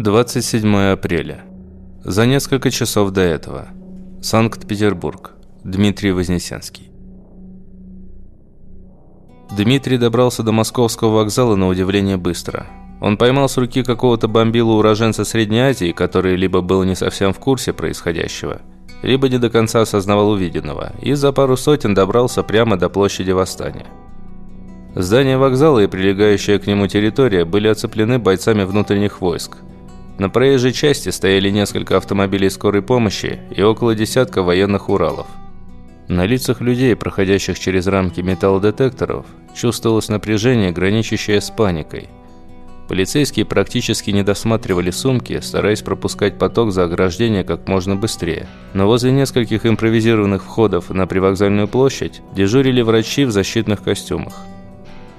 27 апреля. За несколько часов до этого. Санкт-Петербург. Дмитрий Вознесенский. Дмитрий добрался до московского вокзала на удивление быстро. Он поймал с руки какого-то бомбила уроженца Средней Азии, который либо был не совсем в курсе происходящего, либо не до конца осознавал увиденного, и за пару сотен добрался прямо до площади Восстания. Здание вокзала и прилегающая к нему территория были оцеплены бойцами внутренних войск. На проезжей части стояли несколько автомобилей скорой помощи и около десятка военных Уралов. На лицах людей, проходящих через рамки металлодетекторов, чувствовалось напряжение, граничащее с паникой – Полицейские практически не досматривали сумки, стараясь пропускать поток за ограждение как можно быстрее. Но возле нескольких импровизированных входов на привокзальную площадь дежурили врачи в защитных костюмах.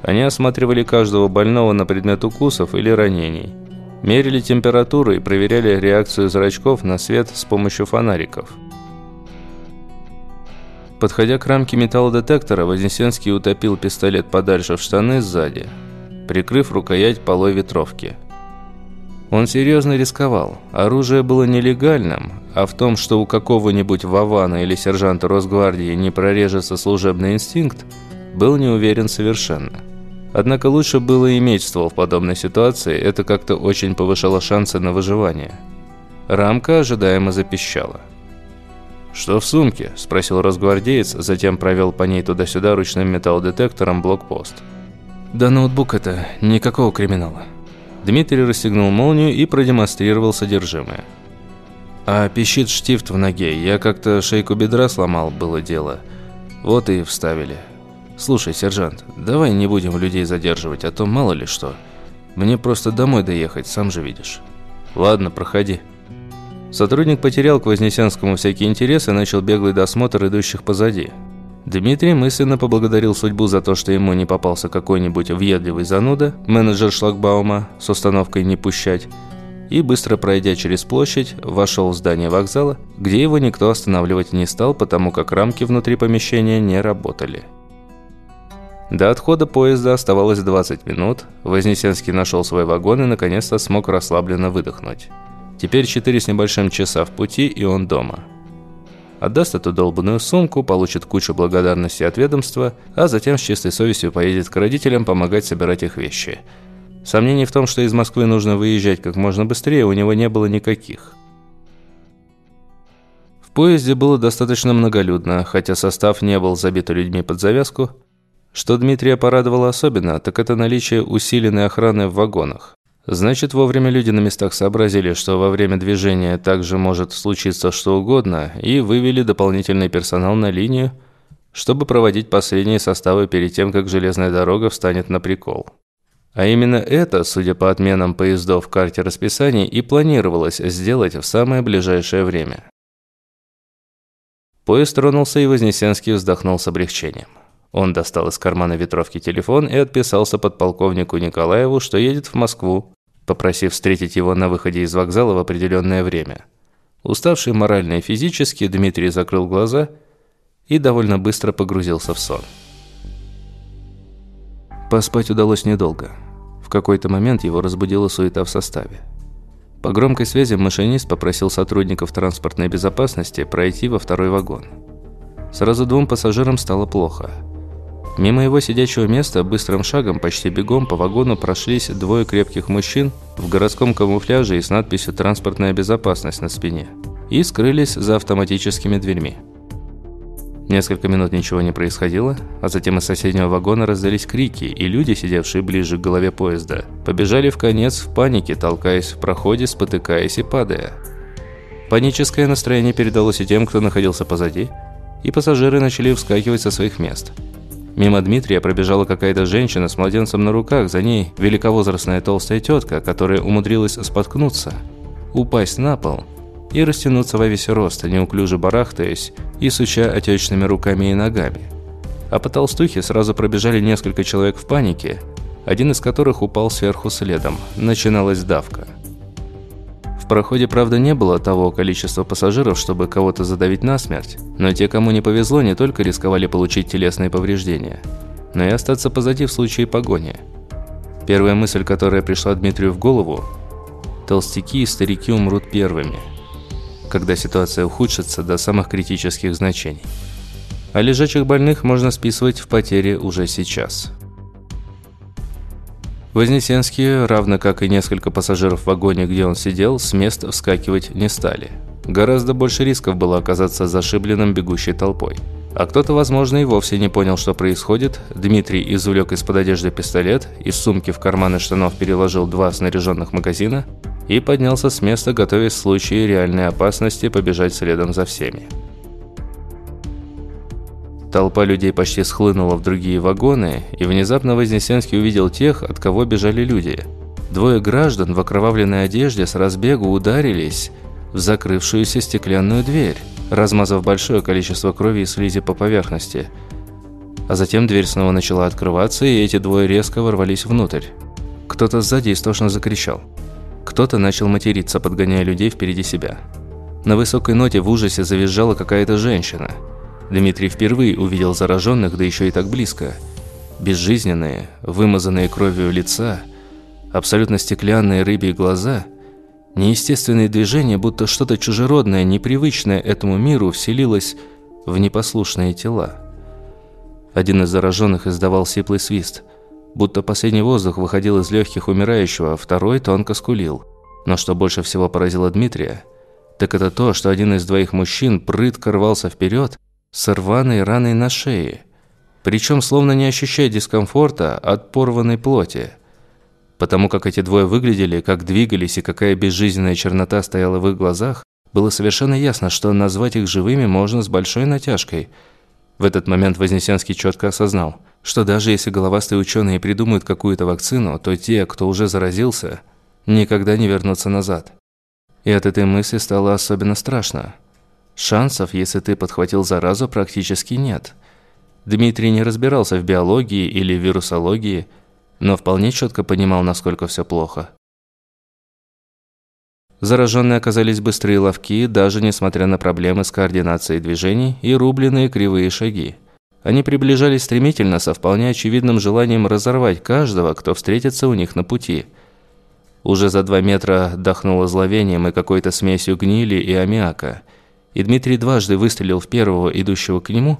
Они осматривали каждого больного на предмет укусов или ранений. Мерили температуру и проверяли реакцию зрачков на свет с помощью фонариков. Подходя к рамке металлодетектора, Вознесенский утопил пистолет подальше в штаны сзади – прикрыв рукоять полой ветровки. Он серьезно рисковал. Оружие было нелегальным, а в том, что у какого-нибудь Вавана или сержанта Росгвардии не прорежется служебный инстинкт, был не уверен совершенно. Однако лучше было иметь ствол в подобной ситуации, это как-то очень повышало шансы на выживание. Рамка ожидаемо запищала. «Что в сумке?» – спросил росгвардеец, затем провел по ней туда-сюда ручным металлодетектором блокпост. Да ноутбук это никакого криминала. Дмитрий расстегнул молнию и продемонстрировал содержимое. А пищит штифт в ноге. Я как-то шейку бедра сломал, было дело. Вот и вставили. Слушай, сержант, давай не будем людей задерживать, а то мало ли что. Мне просто домой доехать, сам же видишь. Ладно, проходи. Сотрудник потерял к Вознесенскому всякий интерес и начал беглый досмотр идущих позади. Дмитрий мысленно поблагодарил судьбу за то, что ему не попался какой-нибудь въедливый зануда, менеджер шлагбаума с установкой «не пущать», и, быстро пройдя через площадь, вошел в здание вокзала, где его никто останавливать не стал, потому как рамки внутри помещения не работали. До отхода поезда оставалось 20 минут, Вознесенский нашел свой вагон и наконец-то смог расслабленно выдохнуть. Теперь 4 с небольшим часа в пути, и он дома – отдаст эту долбанную сумку, получит кучу благодарности от ведомства, а затем с чистой совестью поедет к родителям помогать собирать их вещи. Сомнений в том, что из Москвы нужно выезжать как можно быстрее, у него не было никаких. В поезде было достаточно многолюдно, хотя состав не был забит людьми под завязку. Что Дмитрия порадовало особенно, так это наличие усиленной охраны в вагонах. Значит, вовремя люди на местах сообразили, что во время движения также может случиться что угодно, и вывели дополнительный персонал на линию, чтобы проводить последние составы перед тем, как железная дорога встанет на прикол. А именно это, судя по отменам поездов в карте расписаний, и планировалось сделать в самое ближайшее время. Поезд тронулся, и Вознесенский вздохнул с облегчением. Он достал из кармана ветровки телефон и отписался подполковнику Николаеву, что едет в Москву, попросив встретить его на выходе из вокзала в определенное время. Уставший морально и физически, Дмитрий закрыл глаза и довольно быстро погрузился в сон. Поспать удалось недолго. В какой-то момент его разбудила суета в составе. По громкой связи машинист попросил сотрудников транспортной безопасности пройти во второй вагон. Сразу двум пассажирам стало плохо – Мимо его сидячего места быстрым шагом, почти бегом, по вагону прошлись двое крепких мужчин в городском камуфляже и с надписью «Транспортная безопасность» на спине и скрылись за автоматическими дверьми. Несколько минут ничего не происходило, а затем из соседнего вагона раздались крики, и люди, сидевшие ближе к голове поезда, побежали в конец в панике, толкаясь в проходе, спотыкаясь и падая. Паническое настроение передалось и тем, кто находился позади, и пассажиры начали вскакивать со своих мест – Мимо Дмитрия пробежала какая-то женщина с младенцем на руках, за ней великовозрастная толстая тетка, которая умудрилась споткнуться, упасть на пол и растянуться во весь рост, неуклюже барахтаясь и суча отечными руками и ногами. А по толстухе сразу пробежали несколько человек в панике, один из которых упал сверху следом. Начиналась давка проходе, правда, не было того количества пассажиров, чтобы кого-то задавить насмерть, но те, кому не повезло, не только рисковали получить телесные повреждения, но и остаться позади в случае погони. Первая мысль, которая пришла Дмитрию в голову – толстяки и старики умрут первыми, когда ситуация ухудшится до самых критических значений. А лежачих больных можно списывать в потери уже сейчас. Вознесенские, равно как и несколько пассажиров в вагоне, где он сидел, с мест вскакивать не стали. Гораздо больше рисков было оказаться зашибленным бегущей толпой. А кто-то, возможно, и вовсе не понял, что происходит. Дмитрий извлек из-под одежды пистолет, из сумки в карманы штанов переложил два снаряженных магазина и поднялся с места, готовясь в случае реальной опасности побежать следом за всеми. Толпа людей почти схлынула в другие вагоны, и внезапно Вознесенский увидел тех, от кого бежали люди. Двое граждан в окровавленной одежде с разбегу ударились в закрывшуюся стеклянную дверь, размазав большое количество крови и слизи по поверхности. А затем дверь снова начала открываться, и эти двое резко ворвались внутрь. Кто-то сзади истошно закричал. Кто-то начал материться, подгоняя людей впереди себя. На высокой ноте в ужасе завизжала какая-то женщина – Дмитрий впервые увидел зараженных, да еще и так близко. Безжизненные, вымазанные кровью лица, абсолютно стеклянные рыбьи глаза, неестественные движения, будто что-то чужеродное, непривычное этому миру вселилось в непослушные тела. Один из зараженных издавал сиплый свист, будто последний воздух выходил из легких умирающего, а второй тонко скулил. Но что больше всего поразило Дмитрия, так это то, что один из двоих мужчин прытко рвался вперед, с рваной раной на шее, причем словно не ощущая дискомфорта от порванной плоти. Потому как эти двое выглядели, как двигались и какая безжизненная чернота стояла в их глазах, было совершенно ясно, что назвать их живыми можно с большой натяжкой. В этот момент Вознесенский четко осознал, что даже если головастые ученые придумают какую-то вакцину, то те, кто уже заразился, никогда не вернутся назад. И от этой мысли стало особенно страшно. Шансов, если ты подхватил заразу, практически нет. Дмитрий не разбирался в биологии или вирусологии, но вполне четко понимал, насколько все плохо. Зараженные оказались быстрые ловки, даже несмотря на проблемы с координацией движений и рубленые кривые шаги. Они приближались стремительно, со вполне очевидным желанием разорвать каждого, кто встретится у них на пути. Уже за два метра дохнуло зловением и какой-то смесью гнили и аммиака – и Дмитрий дважды выстрелил в первого, идущего к нему.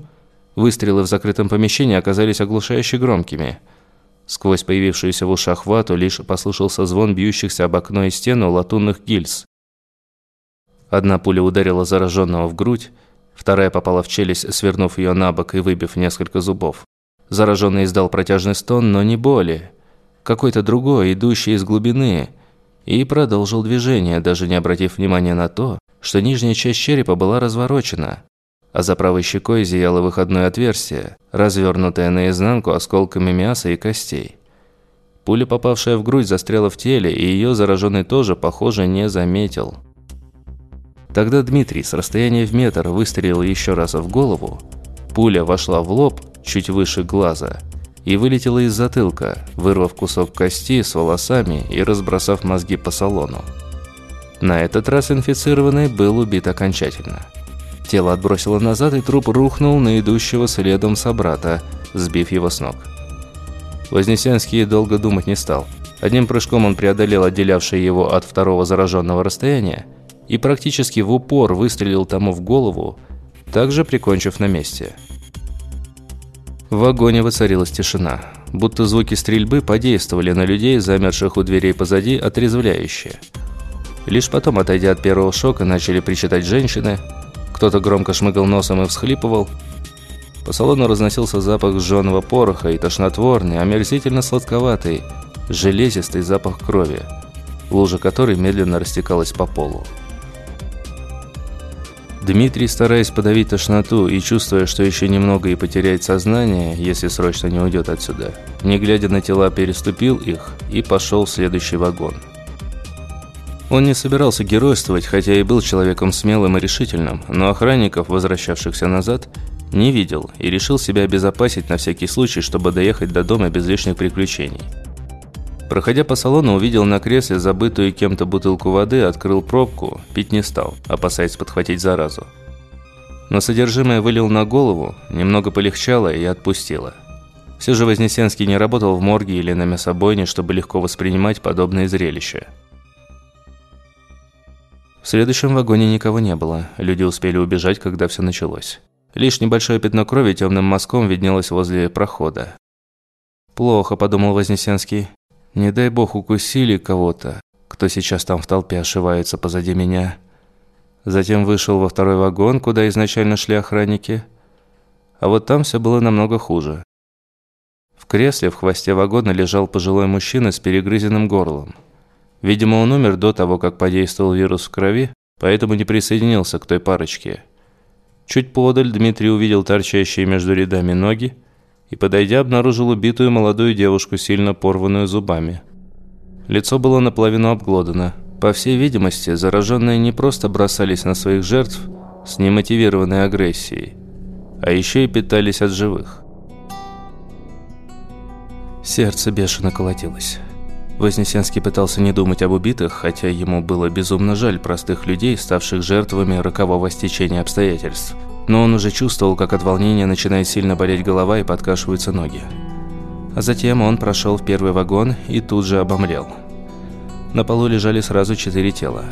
Выстрелы в закрытом помещении оказались оглушающе громкими. Сквозь появившуюся в ушах вату лишь послышался звон бьющихся об окно и стену латунных гильз. Одна пуля ударила зараженного в грудь, вторая попала в челюсть, свернув ее на бок и выбив несколько зубов. Зараженный издал протяжный стон, но не боли. Какой-то другой, идущий из глубины, и продолжил движение, даже не обратив внимания на то, что нижняя часть черепа была разворочена, а за правой щекой зияло выходное отверстие, развернутое наизнанку осколками мяса и костей. Пуля, попавшая в грудь, застряла в теле, и ее зараженный тоже, похоже, не заметил. Тогда Дмитрий с расстояния в метр выстрелил еще раз в голову, пуля вошла в лоб, чуть выше глаза, и вылетела из затылка, вырвав кусок кости с волосами и разбросав мозги по салону. На этот раз инфицированный был убит окончательно. Тело отбросило назад, и труп рухнул на идущего следом собрата, сбив его с ног. Вознесенский долго думать не стал. Одним прыжком он преодолел отделявшее его от второго зараженного расстояния и практически в упор выстрелил тому в голову, также прикончив на месте. В вагоне воцарилась тишина, будто звуки стрельбы подействовали на людей, замерших у дверей позади, отрезвляюще. Лишь потом, отойдя от первого шока, начали причитать женщины. Кто-то громко шмыгал носом и всхлипывал. По салону разносился запах сжженного пороха и тошнотворный, омерзительно сладковатый, железистый запах крови, лужа которой медленно растекалась по полу. Дмитрий, стараясь подавить тошноту и чувствуя, что еще немного и потеряет сознание, если срочно не уйдет отсюда, не глядя на тела, переступил их и пошел в следующий вагон – он не собирался геройствовать, хотя и был человеком смелым и решительным, но охранников, возвращавшихся назад, не видел и решил себя обезопасить на всякий случай, чтобы доехать до дома без лишних приключений. Проходя по салону, увидел на кресле забытую кем-то бутылку воды, открыл пробку, пить не стал, опасаясь подхватить заразу. Но содержимое вылил на голову, немного полегчало и отпустило. Все же Вознесенский не работал в морге или на мясобойне, чтобы легко воспринимать подобные зрелища. В следующем вагоне никого не было. Люди успели убежать, когда все началось. Лишь небольшое пятно крови темным мазком виднелось возле прохода. «Плохо», – подумал Вознесенский. «Не дай бог укусили кого-то, кто сейчас там в толпе ошивается позади меня». Затем вышел во второй вагон, куда изначально шли охранники. А вот там все было намного хуже. В кресле в хвосте вагона лежал пожилой мужчина с перегрызенным горлом. Видимо, он умер до того, как подействовал вирус в крови, поэтому не присоединился к той парочке. Чуть подаль Дмитрий увидел торчащие между рядами ноги и, подойдя, обнаружил убитую молодую девушку, сильно порванную зубами. Лицо было наполовину обглодано. По всей видимости, зараженные не просто бросались на своих жертв с немотивированной агрессией, а еще и питались от живых. Сердце бешено колотилось. Вознесенский пытался не думать об убитых, хотя ему было безумно жаль простых людей, ставших жертвами рокового стечения обстоятельств. Но он уже чувствовал, как от волнения начинает сильно болеть голова и подкашиваются ноги. А затем он прошел в первый вагон и тут же обомлел. На полу лежали сразу четыре тела.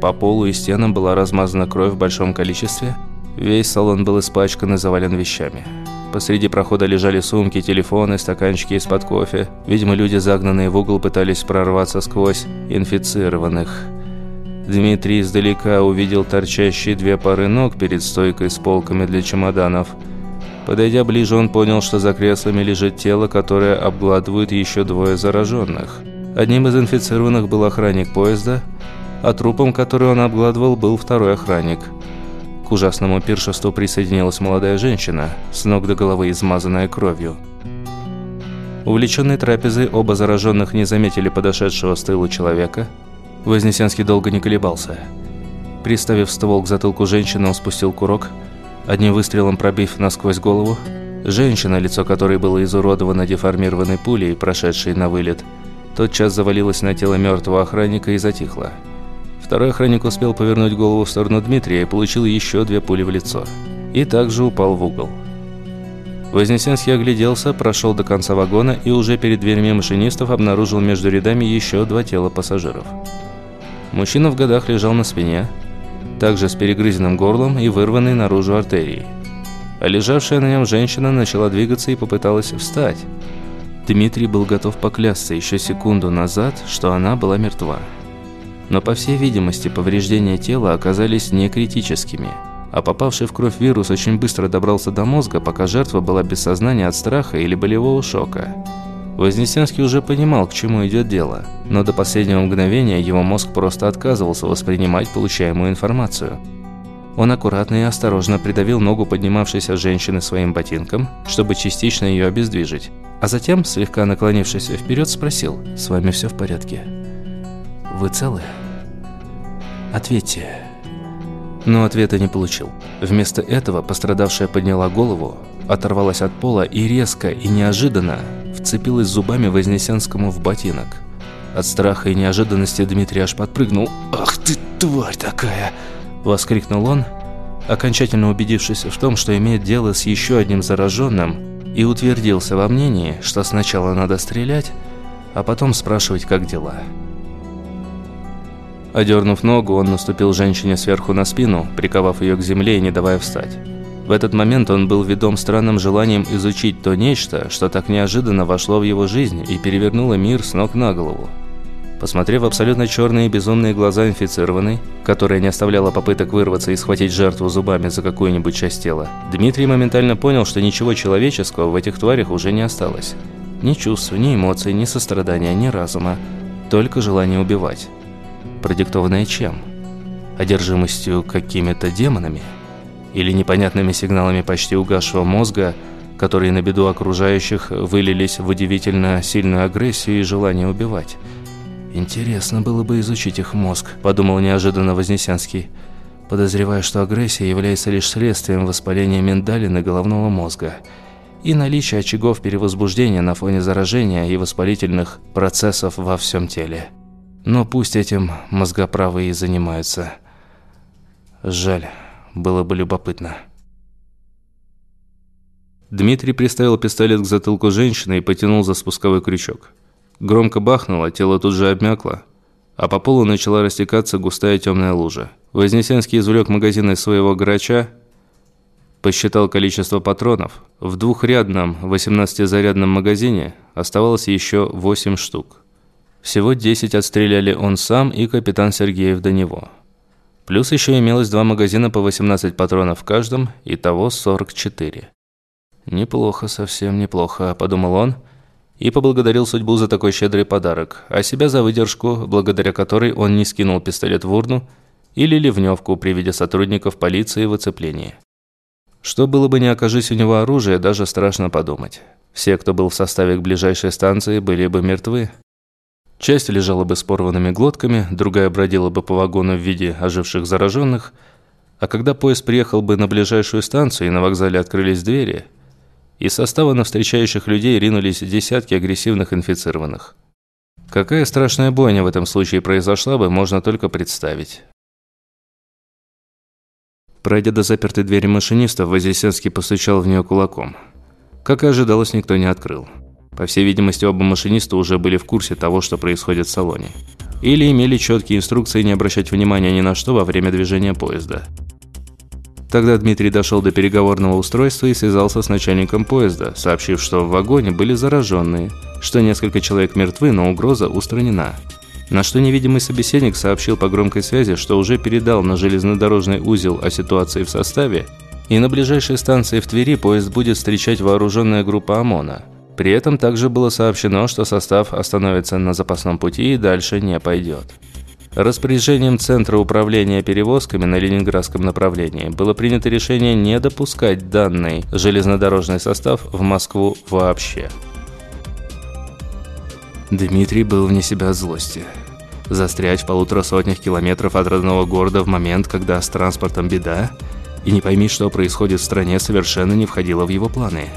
По полу и стенам была размазана кровь в большом количестве. Весь салон был испачкан и завален вещами. Посреди прохода лежали сумки, телефоны, стаканчики из-под кофе. Видимо, люди, загнанные в угол, пытались прорваться сквозь инфицированных. Дмитрий издалека увидел торчащие две пары ног перед стойкой с полками для чемоданов. Подойдя ближе, он понял, что за креслами лежит тело, которое обгладывают еще двое зараженных. Одним из инфицированных был охранник поезда, а трупом, который он обгладывал, был второй охранник – к ужасному пиршеству присоединилась молодая женщина, с ног до головы измазанная кровью. Увлеченные трапезой, оба зараженных не заметили подошедшего с тылу человека. Вознесенский долго не колебался. Приставив ствол к затылку женщины, он спустил курок, одним выстрелом пробив насквозь голову. Женщина, лицо которой было изуродовано деформированной пулей, прошедшей на вылет, тотчас завалилась на тело мертвого охранника и затихла. Второй охранник успел повернуть голову в сторону Дмитрия и получил еще две пули в лицо. И также упал в угол. Вознесенский огляделся, прошел до конца вагона и уже перед дверями машинистов обнаружил между рядами еще два тела пассажиров. Мужчина в годах лежал на спине, также с перегрызенным горлом и вырванной наружу артерией. А лежавшая на нем женщина начала двигаться и попыталась встать. Дмитрий был готов поклясться еще секунду назад, что она была мертва. Но, по всей видимости, повреждения тела оказались не критическими, а попавший в кровь вирус очень быстро добрался до мозга, пока жертва была без сознания от страха или болевого шока. Вознесенский уже понимал, к чему идет дело, но до последнего мгновения его мозг просто отказывался воспринимать получаемую информацию. Он аккуратно и осторожно придавил ногу поднимавшейся женщины своим ботинком, чтобы частично ее обездвижить, а затем, слегка наклонившись вперед, спросил «С вами все в порядке?» Вы целы? Ответьте. Но ответа не получил. Вместо этого пострадавшая подняла голову, оторвалась от пола и резко и неожиданно вцепилась зубами Вознесенскому в ботинок. От страха и неожиданности Дмитрий аж подпрыгнул. «Ах ты, тварь такая!» – воскликнул он, окончательно убедившись в том, что имеет дело с еще одним зараженным, и утвердился во мнении, что сначала надо стрелять, а потом спрашивать, как дела. Одернув ногу, он наступил женщине сверху на спину, приковав ее к земле и не давая встать. В этот момент он был ведом странным желанием изучить то нечто, что так неожиданно вошло в его жизнь и перевернуло мир с ног на голову. Посмотрев абсолютно черные безумные глаза инфицированной, которая не оставляла попыток вырваться и схватить жертву зубами за какую-нибудь часть тела, Дмитрий моментально понял, что ничего человеческого в этих тварях уже не осталось. Ни чувств, ни эмоций, ни сострадания, ни разума, только желание убивать продиктованное чем? Одержимостью какими-то демонами? Или непонятными сигналами почти угасшего мозга, которые на беду окружающих вылились в удивительно сильную агрессию и желание убивать? «Интересно было бы изучить их мозг», – подумал неожиданно Вознесенский, подозревая, что агрессия является лишь следствием воспаления миндалины головного мозга и наличия очагов перевозбуждения на фоне заражения и воспалительных процессов во всем теле. Но пусть этим мозгоправы и занимаются. Жаль, было бы любопытно. Дмитрий приставил пистолет к затылку женщины и потянул за спусковой крючок. Громко бахнуло, тело тут же обмякло. а по полу начала растекаться густая темная лужа. Вознесенский извлек магазин из своего грача, посчитал количество патронов. В двухрядном 18-зарядном магазине оставалось еще 8 штук. Всего 10 отстреляли он сам и капитан Сергеев до него. Плюс еще имелось два магазина по 18 патронов в каждом, итого 44. «Неплохо, совсем неплохо», – подумал он, и поблагодарил судьбу за такой щедрый подарок, а себя за выдержку, благодаря которой он не скинул пистолет в урну или ливневку при виде сотрудников полиции в оцеплении. Что было бы, не окажись у него оружие, даже страшно подумать. Все, кто был в составе к ближайшей станции, были бы мертвы. Часть лежала бы с порванными глотками, другая бродила бы по вагону в виде оживших зараженных, а когда поезд приехал бы на ближайшую станцию и на вокзале открылись двери, из состава на встречающих людей ринулись десятки агрессивных инфицированных. Какая страшная бойня в этом случае произошла бы, можно только представить. Пройдя до запертой двери машиниста, Вознесенский постучал в нее кулаком. Как и ожидалось, никто не открыл. По всей видимости, оба машиниста уже были в курсе того, что происходит в салоне. Или имели четкие инструкции не обращать внимания ни на что во время движения поезда. Тогда Дмитрий дошел до переговорного устройства и связался с начальником поезда, сообщив, что в вагоне были зараженные, что несколько человек мертвы, но угроза устранена. На что невидимый собеседник сообщил по громкой связи, что уже передал на железнодорожный узел о ситуации в составе, и на ближайшей станции в Твери поезд будет встречать вооруженная группа ОМОНа. При этом также было сообщено, что состав остановится на запасном пути и дальше не пойдет. Распоряжением Центра управления перевозками на ленинградском направлении было принято решение не допускать данный железнодорожный состав в Москву вообще. Дмитрий был вне себя от злости. Застрять в полутора сотнях километров от родного города в момент, когда с транспортом беда, и не пойми, что происходит в стране, совершенно не входило в его планы.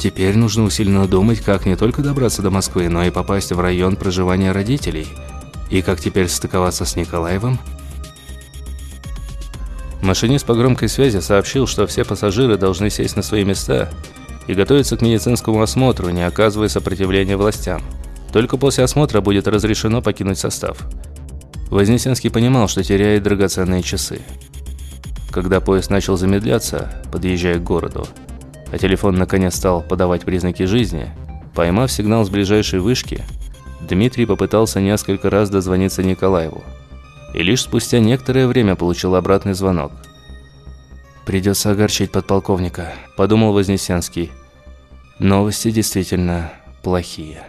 Теперь нужно усиленно думать, как не только добраться до Москвы, но и попасть в район проживания родителей. И как теперь стыковаться с Николаевым? Машинист по громкой связи сообщил, что все пассажиры должны сесть на свои места и готовиться к медицинскому осмотру, не оказывая сопротивления властям. Только после осмотра будет разрешено покинуть состав. Вознесенский понимал, что теряет драгоценные часы. Когда поезд начал замедляться, подъезжая к городу, а телефон наконец стал подавать признаки жизни, поймав сигнал с ближайшей вышки, Дмитрий попытался несколько раз дозвониться Николаеву. И лишь спустя некоторое время получил обратный звонок. «Придется огорчить подполковника», – подумал Вознесенский. «Новости действительно плохие».